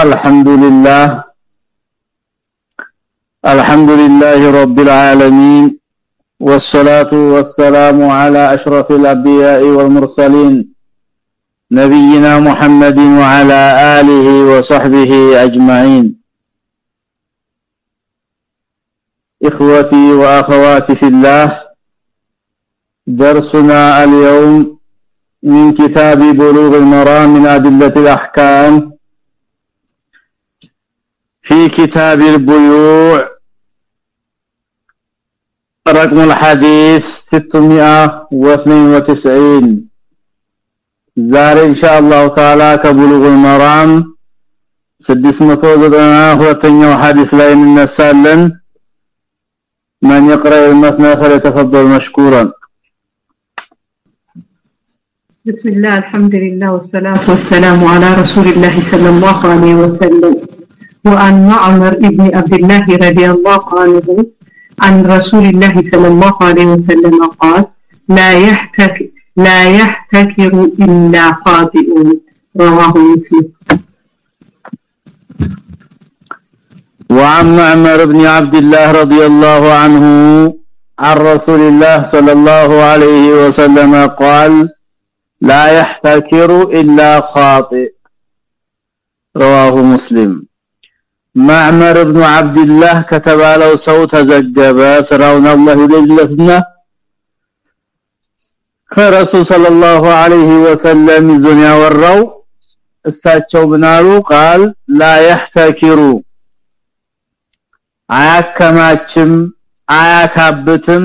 الحمد لله. الحمد لله رب العالمين. والصلاة والسلام على أشرف الأنبياء والمرسلين نبينا محمد وعلى آله وصحبه أجمعين. إخوتي وأخواتي في الله درسنا اليوم من كتاب بلوغ المرام من أدلة الأحكام في كتاب البيوع رقم الحديث 692 ዛሬ ኢንሻአላህ ተዓላ ከብሉግ المرام 692ኛው ሐዲስ ላይ እንነሳለን من يقرأ المثنى فليتفضل مشكورا بسم الله الحمد لله والصلاة والسلام على رسول الله صلى الله عليه وسلم وعن معمر ابن عبد الله رضي الله عنه عن رسول الله صلى الله عليه وسلم قال لا يحتك لا يحتكر إلا خاطئ. رواه مسلم. وعن معمر بن عبد الله رضي الله عنه عن رسول الله صلى الله عليه وسلم قال لا يحتكر إلا خاطئ. رواه مسلم. ማዕመር ابن عبد الله ከተባለው ሰው ተዘገበ። ስራውን አላህ ይደግለትና ከረሱል ሰለላሁ ዐለይሂ ወሰለም ዙንያ ወራው እሳቸው ምናሉ ቃል ላ يحتكሩ አያከማችም አያካብትም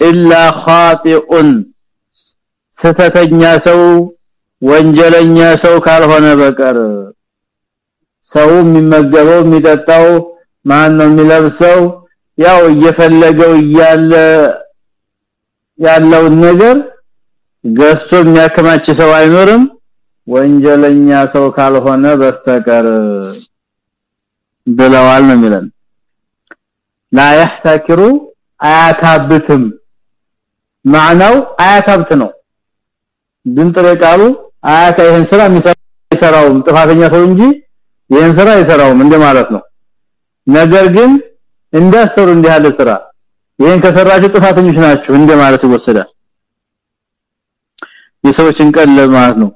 ኢላ ኻጢኡን ስተተኛ ሰው ወንጀለኛ ሰው ካልሆነ በቀር። ሰው የሚመገበው የሚጠጣው ማን ነው የሚለብሰው? ያው እየፈለገው እያለ ያለውን ነገር ገሶ የሚያከማች ሰው አይኖርም። ወንጀለኛ ሰው ካልሆነ በስተቀር ብለዋል ነው የሚለን። ላ يحتكሩ አያካብትም። ማዕናው አያካብት ነው። ድንጥሬ ቃሉ አያካ ይሄን ስራ የሚሰራው ጥፋተኛ ሰው እንጂ ይሄን ስራ አይሰራውም እንደማለት ነው። ነገር ግን እንዳሰሩ እንዲህ ያለ ስራ ይሄን ከሰራችሁ ጥፋተኞች ናችሁ እንደማለት ይወሰዳል። የሰዎችን ቀለብ ማለት ነው።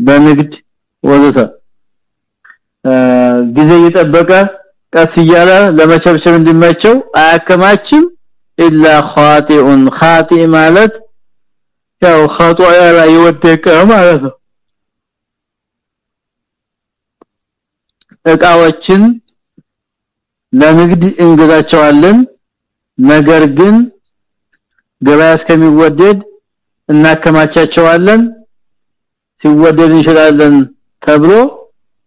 በንግድ ወዘተ ጊዜ እየጠበቀ ቀስ እያለ ለመቸብቸብ እንዲመቸው አያከማችም ኢላ ኻጢኡን ኻጢ ማለት ያው ኻጧያ ላይ የወደቀ ማለት ነው እቃዎችን ለንግድ እንገዛቸዋለን። ነገር ግን ገበያ እስከሚወደድ እናከማቻቸዋለን። ሲወደድ እንችላለን ተብሎ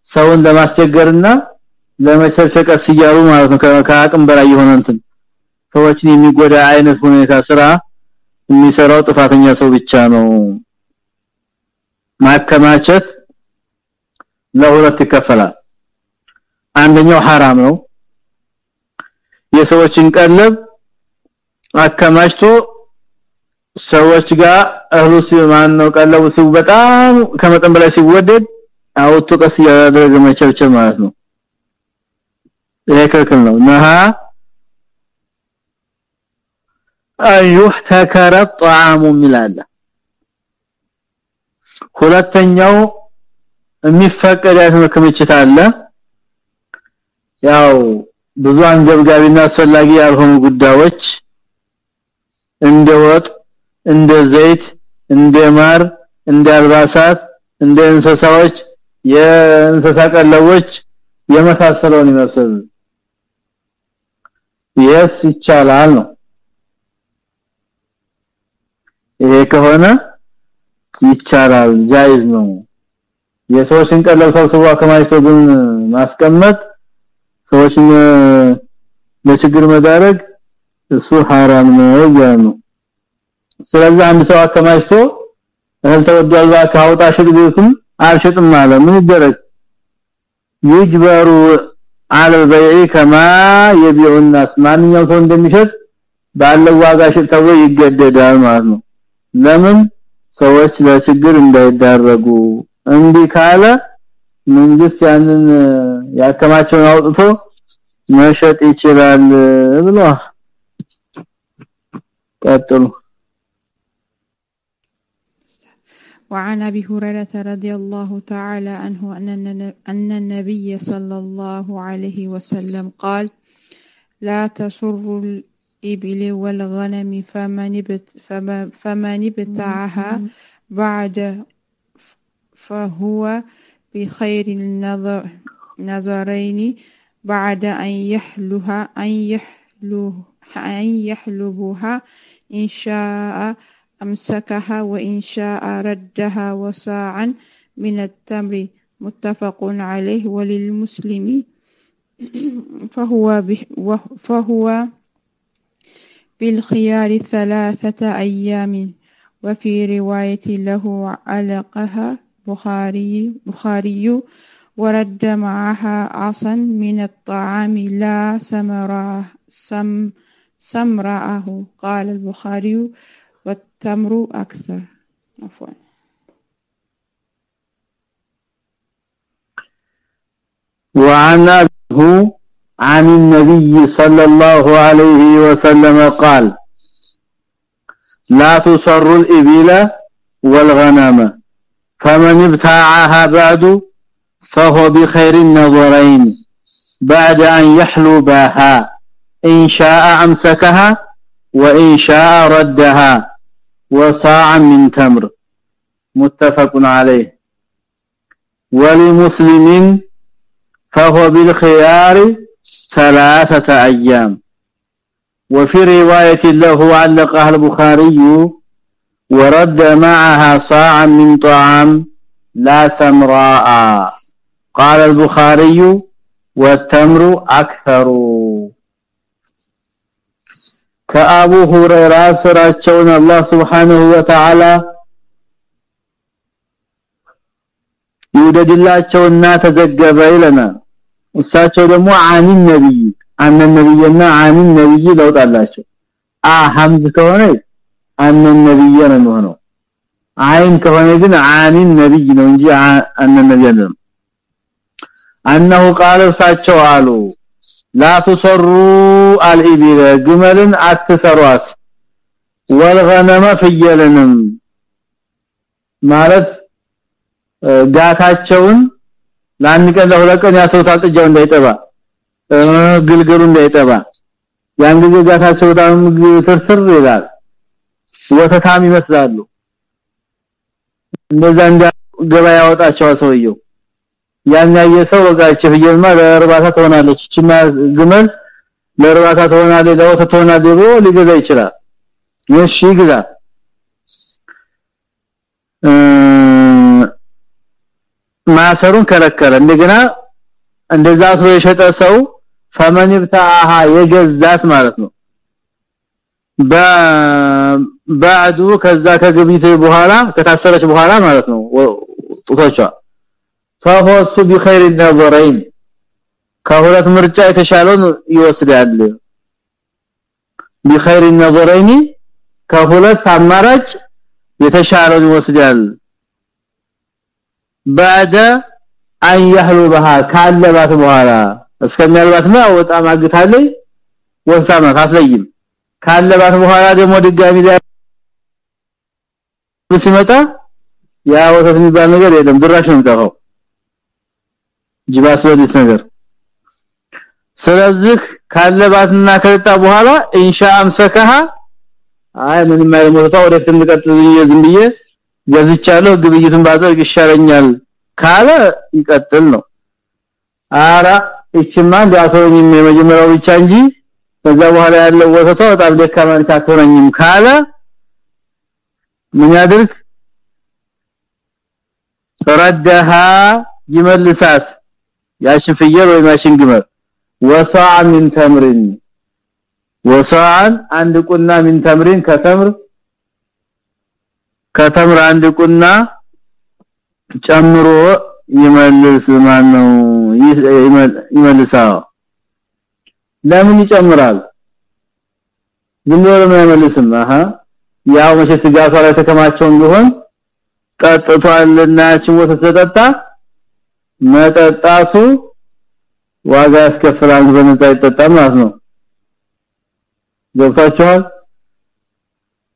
ሰውን ለማስቸገርና ለመቸርቸቀስ ይያሉ ማለት ነው። ከአቅም በላይ የሆነ እንትን ሰዎችን የሚጎዳ አይነት ሁኔታ ስራ የሚሰራው ጥፋተኛ ሰው ብቻ ነው። ማከማቸት ለሁለት ይከፈላል አንደኛው حرام ነው የሰዎችን ቀለብ አከማችቶ ሰዎች ጋር እህሉ ሲማን ነው ቀለቡ ሲው በጣም ከመጠን በላይ ሲወደድ አውጥቶ ቀስ ያደረገ መቸብቸብ ማለት ነው ይሄ ክልክል ነው ነሃ አዩህተከረ ጣዓሙ ሚላለ ሁለተኛው የሚፈቀድ አይነት ክምችት አለ ያው ብዙ አንገብጋቢና አስፈላጊ ያልሆኑ ጉዳዮች እንደ ወጥ እንደ ዘይት እንደ ማር እንደ አልባሳት እንደ እንስሳዎች የእንስሳ ቀለቦች የመሳሰለውን ይመስል የስ ይቻላል ነው። ይሄ ከሆነ ይቻላል ጃይዝ ነው። የሰዎችን ቀለብ ሰብስቦ አከማችቶ ግን ማስቀመጥ ሰዎችን ለችግር መዳረግ እሱ حرام ነው ያሉ ስለዚህ አንድ ሰው አከማችቶ እህል ተወዷል ባካ አውጣ ሽጥ ቢሉትም አልሽጥም ማለ ምን ይደረግ ይጅበሩ አለ በይዒ ከማ የቢዑ الناس ማንኛው ሰው እንደሚሸጥ ባለው ዋጋ ሽጥ ተብሎ ይገደዳል ማለት ነው ለምን ሰዎች ለችግር እንዳይዳረጉ እንዲ ካለ መንግስት ያንን ያከማቸውን አውጥቶ መሸጥ ይችላል ብለዋል ቀጥሉ وعن ابي هريره رضي الله تعالى عنه ان النبي صلى الله عليه وسلم قال لا تسر الإبل والغنم فمن فمن ابتاعها بعد فهو بخير النظر نظرين بعد أن يحلها أن يحلو أن يحلبها إن شاء أمسكها وإن شاء ردها وساعا من التمر. متفق عليه. وللمسلم فهو فهو بالخيار ثلاثة أيام. وفي رواية له علقها بخاري بخاري ورد معها عصا من الطعام لا سمرا سم سمرأه. قال البخاري والتمر أكثر. عفوا. وعن عن النبي صلى الله عليه وسلم قال لا تصر الإبل والغنم فمن ابتاعها بعد فهو بخير النظرين. بعد أن يحلبها إن شاء أمسكها وإن شاء ردها وصاعا من تمر. متفق عليه. ولمسلم فهو بالخيار ثلاثة أيام. وفي رواية له علقها البخاري ورد معها صاعا من طعام لا سمراء. قال البخاري والتمر أكثر كأبو هريرة سراچون الله سبحانه وتعالى ይውደድላቸውና ተዘገበ ይለናል እሳቸው ደግሞ አኒ ነብይ አነ ነብይና አኒ ነብይ ለውጣላቸው አ ሐምዝ ከሆነ አነ ነብይ ነው የሚሆነው አይን ከሆነ ግን አኒ ነብይ ነው እንጂ አነ ነብይ አይደለም አንሁ ቃል እሳቸው አሉ። ላ ተሰሩ አልኢቢለ ግመልን አትሰሯት። ወልገነመ ፍየልንም ማለት ጋታቸውን ለአንድ ቀን ለሁለት ቀን ያሰውታል ጥጃው እንዳይጠባ ግልገሉ እንዳይጠባ። ያን ጊዜ ጋታቸው በጣም ትርስር ይላል። ወተታም ይመስላሉ። እንደዛ እንዳ ገበያ ያወጣቸው ሰውየው ያን ያየ ሰው ወጋች ፍየልማ ለእርባታ ትሆናለች። እቺማ ግመል ለእርባታ ትሆናለች ለወተት ትሆናለች ብሎ ሊገዛ ይችላል። እሺ ግዛ። ማሰሩን ከለከለ። እንደገና እንደዛ አስሮ የሸጠ ሰው ፈመን ይብታሃ የገዛት ማለት ነው። በባዕዱ ከዛ ከግብይት በኋላ ከታሰረች በኋላ ማለት ነው። ጡቶቿ ፈሆሱ بخير النظرين ከሁለት ምርጫ የተሻለውን ይወስዳል بخير النظرين ከሁለት አማራጭ የተሻለውን ይወስዳል بعد ان يحلبها ካለባት በኋላ እስከሚያልባት ነው ወጣ ማግታለይ ወጣ ማታስለይም ካለባት በኋላ ደግሞ ድጋሚ ሲመጣ ያ ወተት የሚባል ነገር የለም ድራሽ ነው የሚጠፋው ጅባስ ወዲት ነገር። ስለዚህ ካለባትና ከወጣ በኋላ ኢንሻ አምሰከሃ አይ ምንም አይሞታ ወደፊት እንቀጥል ዝም ብዬ ገዝቻለሁ ግብይቱን ባዘርግ ይሻለኛል ካለ ይቀጥል ነው። አራ እቺማ ዳቶኝም የመጀመሪያው ብቻ እንጂ ከዛ በኋላ ያለው ወተቷ በጣም ደካማ ሳትሆነኝም ካለ ምን ያድርግ? ረደሃ ይመልሳት ያሽን ፍየል ወይ ማሽን ግመል ወሳዓ ሚን ተምሪን ወሳዓን አንድ ቁና ሚን ተምሪን ከተምር ከተምር አንድ ቁና ጨምሮ ይመልስ ማን ነው ይመልሳው ለምን ይጨምራል? ዝም ብሎ አይመልስም? አሃ! ያው መቼ ስጋቷ ላይ ተከማቸውን ቢሆን ጠጥቷልና ችሞ ተሰጠጣ መጠጣቱ ዋጋ ያስከፍላል በነፃ ይጠጣል ማለት ነው። ገብታችኋል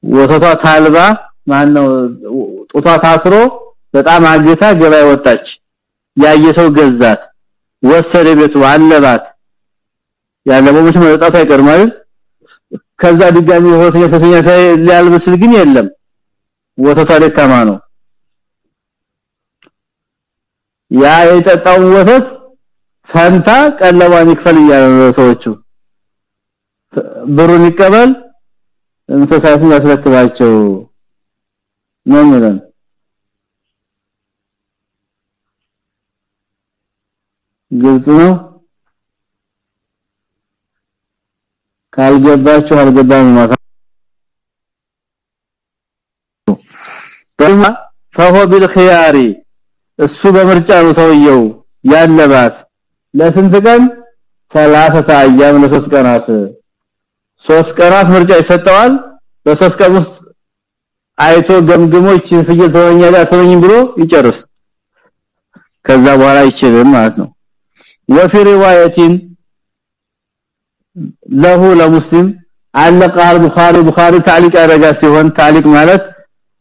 ወተቷ ታልባ ማነው? ጡቷ ታስሮ በጣም አግታ ገበያ ወጣች። ያየ ሰው ገዛት ወሰደ ቤቱ አለባት። ያለበው መቼም መጠጣቱ አይቀርም አይደል? ከዛ ድጋሚ ወተት የተሰኘ ሳይ ሊያልብስል ግን የለም። ወተቷ ደካማ ነው ያ የጠጣውን ወተት ፈንታ ቀለቧን ይክፈል እያለ ሰዎቹ ብሩን ይቀበል እንስሳትን ያስረክባቸው ነው ማለት ግልጽ ነው ካልገባችሁ አልገባም ማለት ثم فهو بالخيار እሱ በምርጫ ነው ሰውየው ያለባት ለስንት ቀን 30 አያም ለሶስት ቀናት ሶስት ቀናት ምርጫ ይሰጠዋል በሶስት ቀን ውስጥ አይቶ ገምግሞች ፍየል ተወኛለ አተወኝ ብሎ ይጨርስ ከዛ በኋላ ይችላል ማለት ነው وفي روايه له لمسلم علق البخاري البخاري تعليق አረጋ ሲሆን تعليق ማለት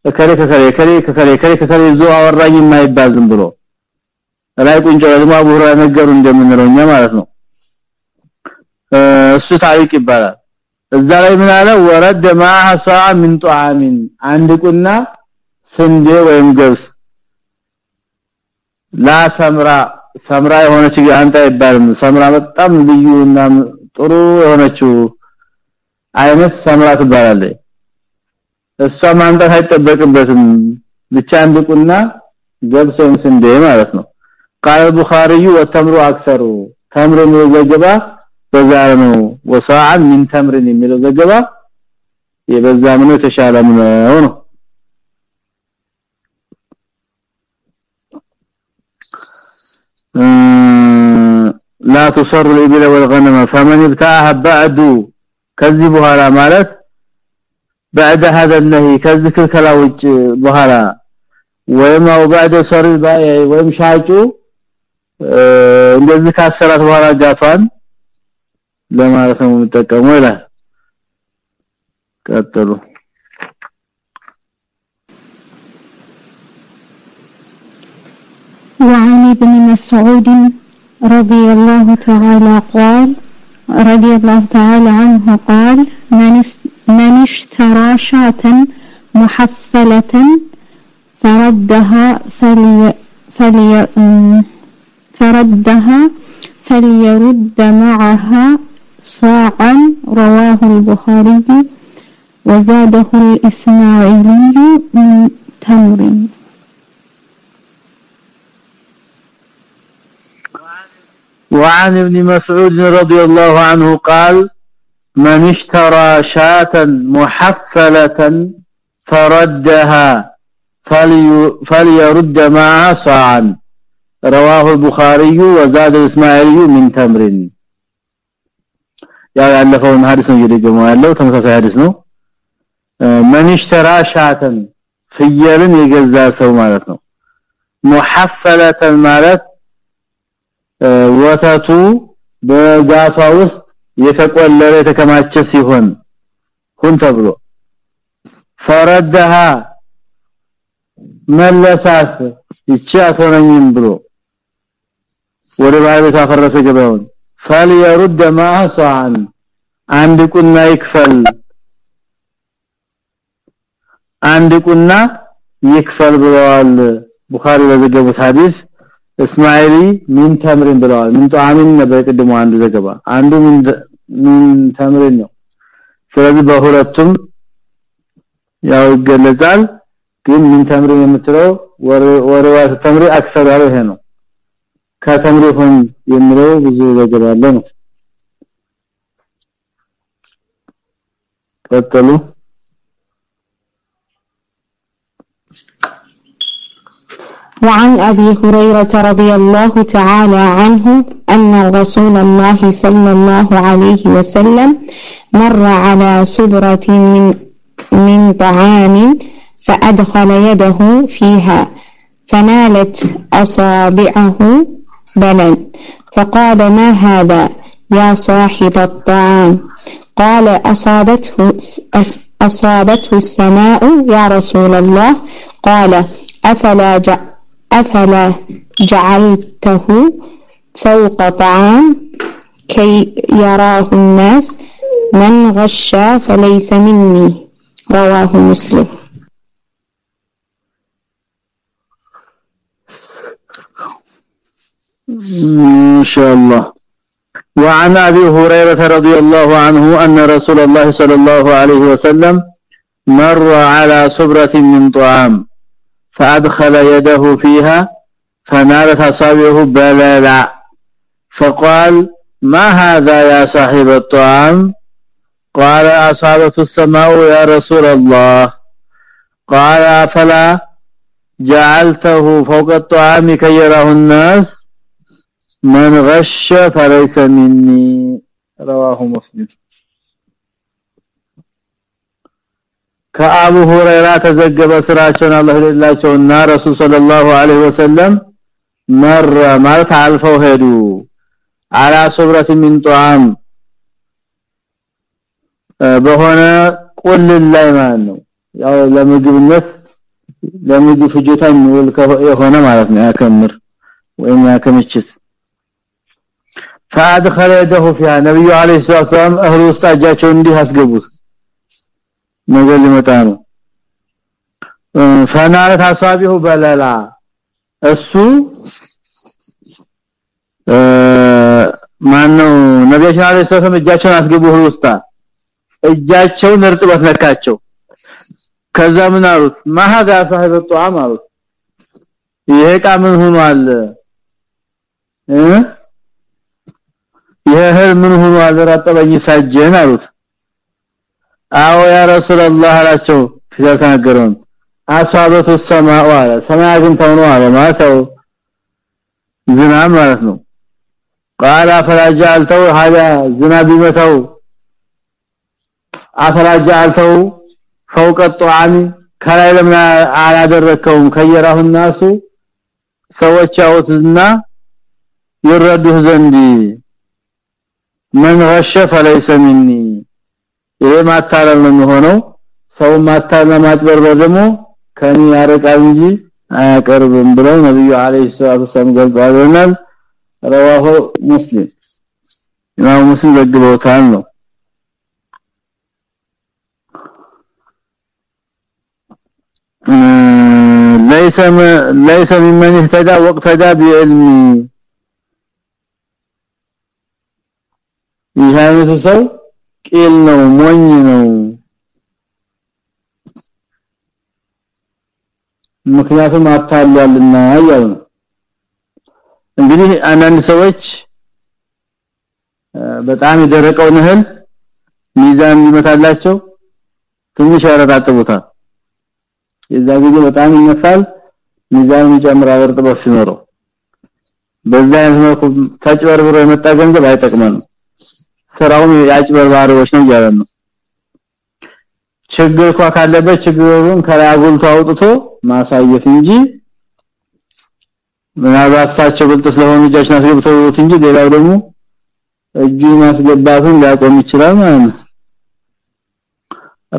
ከከሬ ከከሬ ከሬ ከከሬ ከሬ ከከሬ ዞ አወራኝ የማይባል ዝም ብሎ ላይ ቁንጮ ደግሞ አቡራ ነገሩ እንደምንለው ማለት ነው። እሱ ታሪክ ይባላል። እዛ ላይ ምን አለ? ወረደ ማሐሳ ምን ጧአሚን አንድ ቁና ስንዴ ወይም ገብስ። ላሰምራ ሰምራ የሆነች አንተ አይባልም። ሰምራ በጣም ልዩና ጥሩ የሆነችው አይነት ሰምራ ትባላለች። እሷ ማምጣት አይጠበቅበትም ብቻ አንድ ቁና ገብስ ወይም ስንዴ ማለት ነው قال البخاري والتمر اكثر ተምር ነው ዘገባ በዛ ነው ወሳዓ من ተምር የሚለው ዘገባ የበዛ ምን የተሻለ ነው ነው لا تصر الابل والغنم فمن ابتاعها بعد ከዚህ በኋላ ማለት بعد هذا النهي كذكر كلا وجه آه، بهارا وما وبعد صار ወይም ሻጩ እንደዚህ ካሰራት በኋላ ጋቷን ለማለት ነው የምጠቀመው ይላል። ቀጥሉ። وعن ابن مسعود رضي الله تعالى قال رضي الله تعالى عنه قال من است اشترى شاة محفلة فردها فلي فلي فردها فليرد معها صاعا رواه البخاري وزاده الإسماعيلي من تمر. وعن ابن مسعود رضي الله عنه قال من اشترى شاة محفلة فردها فلي فليرد معها صاعا رواه البخاري وزاد الاسماعيلي من تمر ያው ያለፈውን ሐዲስ ነው እየደገመው ያለው ተመሳሳይ ሐዲስ ነው من اشترى شاة ፍየልን የገዛ ሰው ማለት ነው محفلة ማለት ወተቱ በጋቷ ውስጥ የተቆለለ የተከማቸ ሲሆን ሁን ተብሎ ፈረደሃ መለሳት ይቺ አትሆነኝም ብሎ ወደ ባለቤቱ አፈረሰ ገበያውን። ፈልየሩድ ማሳን አንድ ቁና ይክፈል አንድ ቁና ይክፈል ብለዋል። ቡኻሪ በዘገቡት ሐዲስ እስማኤሊ ሚን ተምሪን ብለዋል? ምን ጣዓሚን በቀደሙ አንዱ ዘገባ? አንዱ ምን ምን ተምርን ነው ስለዚህ በሁለቱም ያው ይገለጻል ግን ምን ተምርን የምትለው ወረዋ ተምሪ አክሰር ያለው ይሄ ነው ከተምሪ ሆን የሚለው ብዙ ዘገባ አለ ነው ቀጥሉ وعن أبي هريرة رضي الله تعالى عنه أن رسول الله صلى الله عليه وسلم مر على سبرة من, من طعام فأدخل يده فيها فنالت أصابعه بلا. فقال ما هذا يا صاحب الطعام؟ قال أصابته أصابته السماء يا رسول الله. قال أفلا أفلا جعلته فوق طعام كي يراه الناس من غش فليس مني رواه مسلم. ما شاء الله. وعن أبي هريرة رضي الله عنه أن رسول الله صلى الله عليه وسلم مر على صبرة من طعام فأدخل يده فيها فنالت اصابعه بللا فقال ما هذا يا صاحب الطعام قال اصابت السماء يا رسول الله قال فلا جعلته فوق الطعام كي يراه الناس من غش فليس مني رواه مسلم ከአቡ ሁረይራ ተዘገበ ስራቸውን አላህ ይላቸውና ረሱል ሰለላሁ ዐለይሂ ወሰለም መረ ማለት አልፈው ሄዱ አላ ሱብረት ሚን ጧም በሆነ ቁልል ላይ ማለት ነው ያው ለምግብነት ለምግብ ፍጆታ የሚውል የሆነ ማለት ነው ያከምር ወይም ያከምችት فادخل يده فيها ነብዩ አለይሂ ሰላም እህሉ ውስጥ እጃቸው እንዲህ አስገቡት ነገር ሊመጣ ነው ፈናለት አሳቢሁ በለላ እሱ ማነው ነብያችን አለይሂ ሰላም እጃቸውን አስገቡ ውስጥ እጃቸውን እርጥበት ነካቸው ከዛ ምን አሉት? ማሃዳ ሳሂብ ጧም አሉት። ይሄ ቃ ምን ሆኗል? እ ይሄ ምን ሆኗል? ረጠበኝ ሳጀን አሉት። አዎ ያ ረሱላህ አላቸው። ሲተናገሩን አሳበቱ ሰማኡ አለ። አግኝተው ነው አለ ማለት ዝናብ ማለት ነው ቃል አፈራጃልተው ሀዳ ዝናብ ይመታው አፈራጃልተው فوق الطعام ከላይ ለምን አላደረከውም ከየራሁ الناس ሰዎች ያውትና ይረዱህ ዘንድ من غش فليس مني ይሄ ማታለል ነው የሚሆነው ሰው ማታለል ማጭበርበር ደግሞ ከኔ ያረቃል እንጂ አያቀርብም ብለው ነብዩ አለይሂ ሰላቱ ሰላም ገልጸዋልና رواه مسلم ኢማም ሙስሊም ዘግበውታል ነው ليس ليس ممن اهتدى واقتدى بعلمي ይህ አይነቱ ሰው ቂል ነው ሞኝ ነው ምክንያቱም አታሏልና ያው ነው እንግዲህ አንዳንድ ሰዎች በጣም የደረቀውን እህል ሚዛን ሊመታላቸው ትንሽ ያረጣጥቡታል። የዛ ጊዜ በጣም ይነሳል ሚዛን ይጨምራል እርጥበት ሲኖረው። በዛ መልኩ ተጭበርብሮ የመጣ ገንዘብ አይጠቅመንም ስራውን ያጭበርባሪዎች ነው እያለ ነው። ችግር እንኳ ካለበት ችግሩን ከላይ አጉልቶ አውጥቶ ማሳየት እንጂ ምናልባት እሳቸው ብልጥ ስለሆኑ እጃችን አስገብተውት እንጂ ሌላው ደግሞ እጁን ማስገባቱን ሊያቆም ይችላል ማለት ነው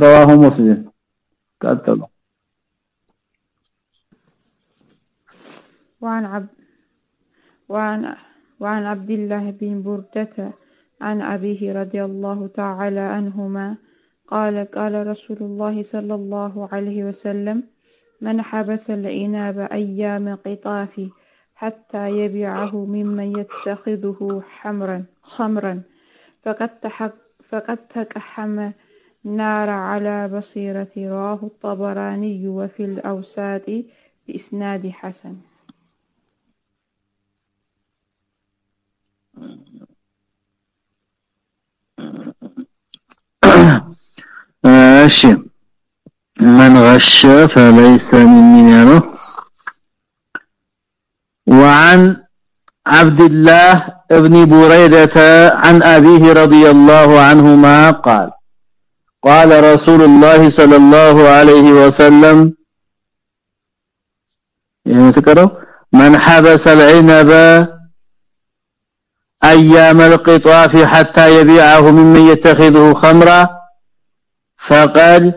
رواه مسلم ቀጥሉ وعن عبد وعن وعن عبد الله بن بردة عن أبيه رضي الله تعالى عنهما قال قال رسول الله صلى الله عليه وسلم من حبس الإناب أيام قطاف حتى يبيعه ممن يتخذه حمرا خمرا. فقد تحق فقد تكحم نار على بصيرة رواه الطبراني وفي الأوساط بإسناد حسن. ماشي من غش فليس مني يرى وعن عبد الله ابن بريدة عن أبيه رضي الله عنهما قال قال رسول الله صلى الله عليه وسلم يتقرأ من حبس العنب أيام القطاف حتى يبيعه ممن يتخذه خمرا فقد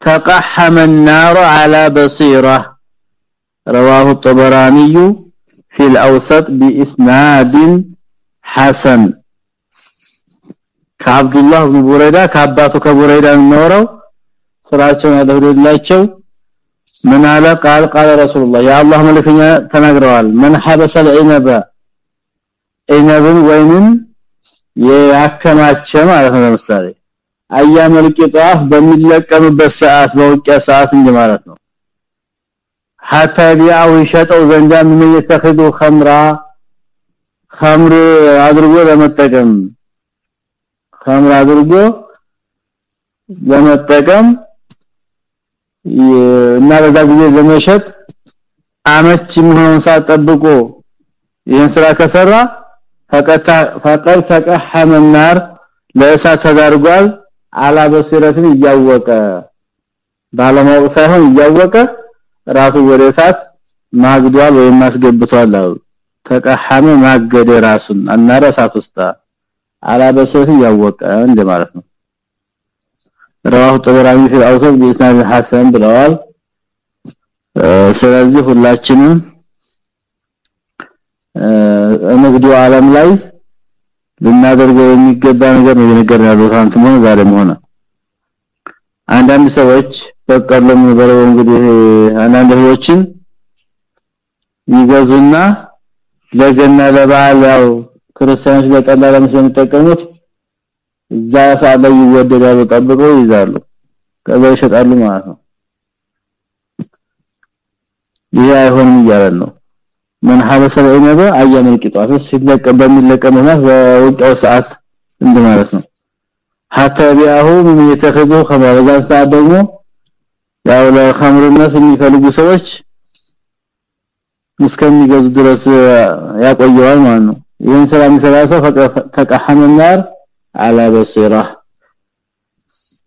تقحم النار على بصيرة. رواه الطبراني في الاوسط باسناد حسن ከአብዱላህ الله بن بريده ከአባቱ ከቡረይዳ ነው ስራቸውን ያደረጉላቸው ምን አለ ቃል ቃል ረሱላህ ያ አላህ መልእክተኛ ተናግረዋል من حبس العنب ዒነብን ወይንም ያከማቸ ማለት ነው ለምሳሌ አያም ልቂጣፍ በሚለቀምበት ሰዓት በውቂያ ሰዓት እንጂ ማለት ነው حتى يبيعوا يشطوا ዘንዳ ምን የተخذ خمرا خمر አድርጎ ለመጠቀም خمر አድርጎ ለመጠቀም እና በዛ ጊዜ ለመሸጥ አመች ምሆን ሳጠብቆ ይህን ስራ ከሰራ ፈቀታ ፈቀል ተቀሐመ النار. ለእሳት ተዳርጓል አላበሲረትን እያወቀ ባለማወቅ ሳይሆን እያወቀ ራሱ ወደ እሳት ማግዷል ወይም ማስገብቷል አው ተቀሐመ ማገደ ራሱን አናረ እሳት ውስጥ አላ በሲረትን እያወቀ እንደማለት ነው رواه الطبراني في الاوسط باسناد حسن ብለዋል ስለዚህ ሁላችንም ንግዱ ዓለም ላይ ልናደርገው የሚገባ ነገር ነው የነገር ያለው ታንትሞ ዛሬም ሆነ አንዳንድ ሰዎች በቀለም የበረው እንግዲህ አንዳንድ ይገዙና ለገና ለባል ክርስቲያኖች ለጠላ ለምሳሌ እዛ ሰዓት ይወደዳሉ ጠብቀው ይዛሉ ከዛ ይሸጣሉ ማለት ነው። ይሄ አይሆንም እያለን ነው። من حبس العنب ايام القطاف ሲለቀም በሚለቀምና በወጣው ሰዓት እንደማለት ነው። حتى بيعه من يتخذه ሰዓት ደግሞ ያው ለኸምርነት የሚፈልጉ ሰዎች እስከሚገዙ ድረስ ያቆየዋል ማለት ነው። ይህን ስራ የሚሰራ ሰው ተቀሐመናር አላ በሲራ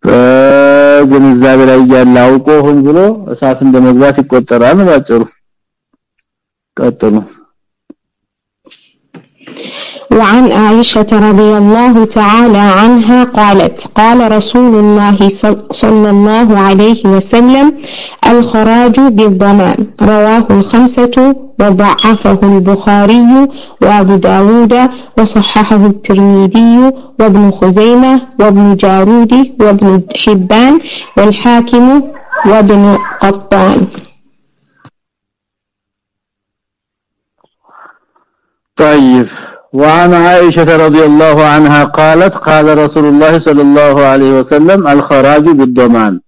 በግንዛቤ ላይ ያለ አውቆ ሆን ብሎ እሳት እንደመግባት ይቆጠራል። ባጭሩ ቀጥሉ። وعن عائشة رضي الله تعالى عنها قالت قال رسول الله صلى الله عليه وسلم الخراج بالضمان. رواه الخمسة وضعفه البخاري وأبو داود وصححه الترمذي وابن خزيمة وابن جارود وابن حبان والحاكم وابن قطان. طيب. وعن عائشة رضي الله عنها قالت قال رسول الله صلى الله عليه وسلم الخراج بالضمان.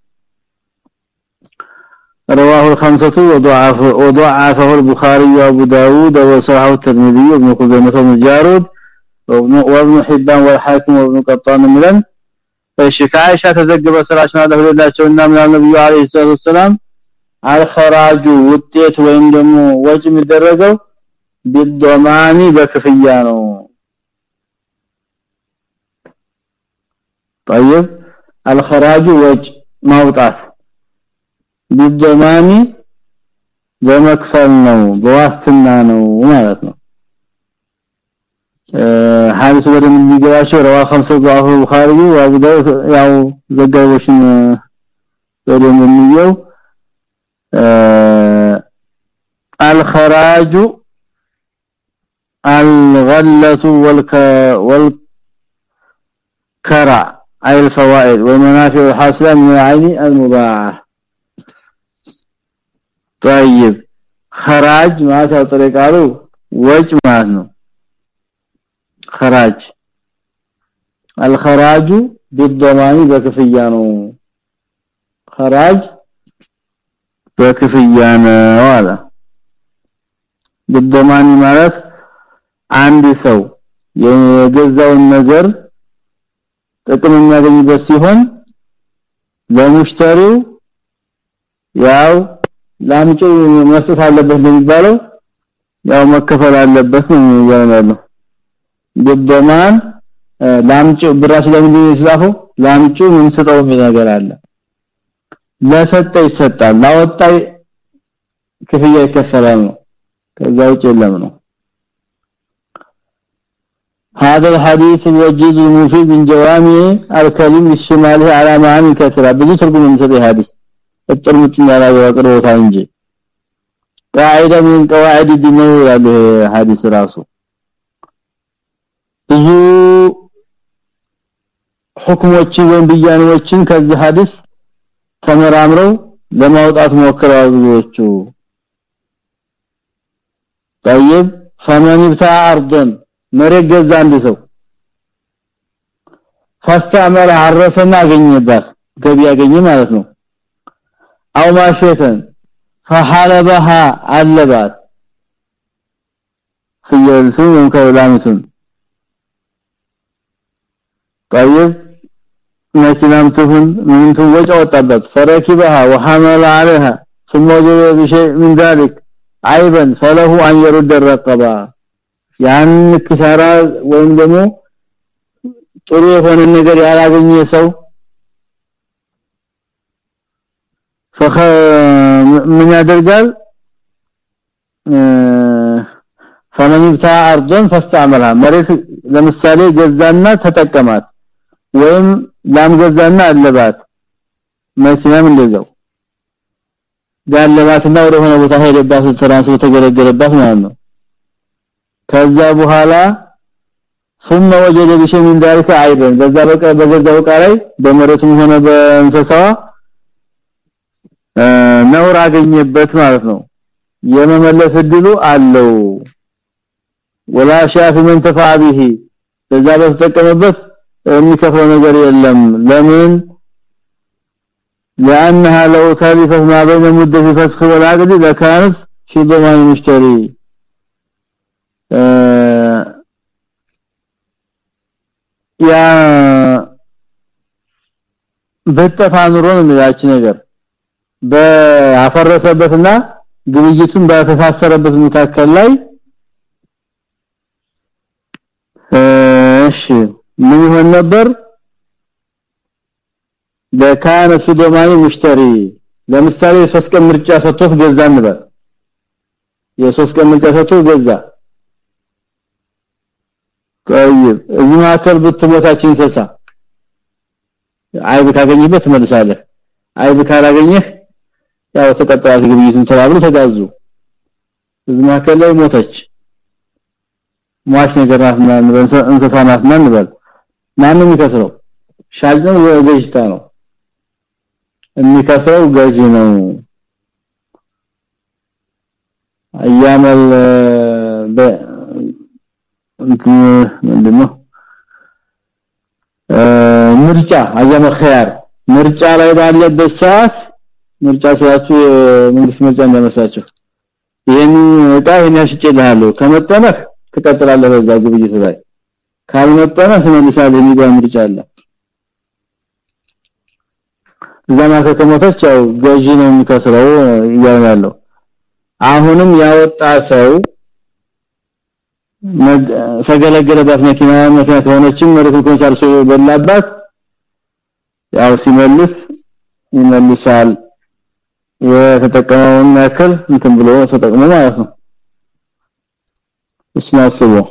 رواه الخمسة وضعف وضعفه البخاري وأبو داود وصححه الترمذي وابن خزيمة وابن وابن حبان والحاكم وابن قطان ملن فالشكاية تذكر سراشنا له الله من النبي عليه الصلاة والسلام الخراج والتيت وإن دمو وجه ቢዶማኒ በክፍያ ነው طيب الخراج ወጭ ማውጣት ቢዶማኒ በመክፈል ነው በዋስትና ነው ማለት ነው ሐዲስ ወደ የሚገባቸው ረዋ 5 ضعف البخاري وابو داود ያው ዘጋቢዎችን ወደ የሚየው الخراج الغلة والك والكرع أي الفوائد والمنافع الحاصلة من العين المباح. طيب خراج ما ته طريق قالو وجه ما خراج. الخراج بالضمان بكفيانو خراج بكفيانو هذا. بالضمان معناته አንድ ሰው የገዛውን ነገር ጥቅም የሚያገኝበት ሲሆን ለሙሽተሪው ያው ላምጮ መስጠት አለበት የሚባለው ያው መከፈል አለበት ነው ያለው። በደማን ላምጮ ብራሽ ለምን ይጻፈው ላምጮ ምን ሰጠው ነገር አለ። ለሰጠ ይሰጣል ላወጣ ክፍያ ይከፈላል ነው። ከዛ ውጭ የለም ነው هذا الحديث الوجيز المفيد من جوامع الكلم الشمالي على معاني كثيرة ብዙ ትርጉም የሚሰጥ ሐዲስ እጥርምት ያላው አቅርቦታ እንጂ قاعده من قواعد الدين ይላል ሐዲስ ራሱ ብዙ ሁክሞችን ወይም ብያኔዎችን ከዚህ ሐዲስ ተመራምረው ለማውጣት ሞክረዋል ብዙዎቹ طيب فمن ابتاع ارضا መሬት ገዛ አንድ ሰው ፈስተመረ አረሰና አገኘባት ገቢ ያገኘ ማለት ነው አው ማሸተን فحلبها አለባት ፍየልሱን ከላምቱን طيب መኪናም ትሁን ምን ትወጭ ወጣበት فركبها وحمل عليها ثم وجد بشيء من ذلك عيبا فله ان يرد الرقبه ያን ኪሳራ ወይም ደግሞ ጥሩ የሆነ ነገር ያላገኘ ሰው ምን ያደርጋል? فمن ابتاع ارضا فاستعملها መሬት ለምሳሌ ገዛና ተጠቀማት። ወይም ላም ገዛና አለባት። መኪናም እንደዛው። ጋለባትና ወደ ሆነ ቦታ ሄደባት ትራንስፖርት ተገለገለባት ማለት ነው። ከዛ በኋላ ثم وجد بشيء من ذلك عيبا በዛ በቃ በገዛው ዕቃ ላይ በመሬቱም ሆነ በእንስሳዋ ነውር አገኘበት ማለት ነው የመመለስ እድሉ አለው ወላ ሻፊ من تفع به በዛ በተጠቀመበት የሚከፍለው ነገር የለም ለምን لانها لو تلفت ما بين مده الفسخ والعقد لكانت في ضمان المشتري ያ በጠፋ ኑሮ ነው የሚላች ነገር። በአፈረሰበትና ግብይቱን በተሳሰረበት መካከል ላይ እሺ ምን ይሆን ነበር? ለካነ ሱዶማኒ ሙሽተሪ ለምሳሌ የሶስት ቀን ምርጫ ሰጥቶት ገዛ እንበል። የሶስት ቀን ምርጫ ሰጥቶት ገዛ። طيب እዚህ ማከል ብትሞታችን ሰሳ አይብ ካገኘበት ትመልሳለህ አይብ ካላገኘህ ያው ተቀጣይ ግብይቱን ተባብሎ ተጋዙ እዚህ ማከል ላይ ሞተች ሟች ነገር ናት ማን እንስሳ ናት ማን በል ማን የሚከስረው ሻጭ ነው ገዥታ ነው የሚከስረው ገዢ ነው አያመል ምንድነው? ምርጫ አያመ ኸያር። ምርጫ ላይ ባለበት ሰዓት ምርጫ ስላችሁ መንግስት ምርጫ እንደመሳችሁ ይሄን እቃ ይሄን ያሽጨልሃለሁ ከመጠነህ ትቀጥላለህ በዛ ግብይት ላይ። ካልመጠነህ ትመልሳለህ የሚባል ምርጫ አለ። ዘማ ከከሞተች ያው ገዢ ነው የሚከስረው ያለው አሁንም ያወጣ ሰው ተገለገለባት መኪና መኪና ከሆነችም መሬቱን ኮንቻርሶ በላባት። ያው ሲመልስ ይመልሳል። የተጠቀመውን ያክል እንትን ብሎ ተጠቅሞ ማለት ነው። እሱን አስበው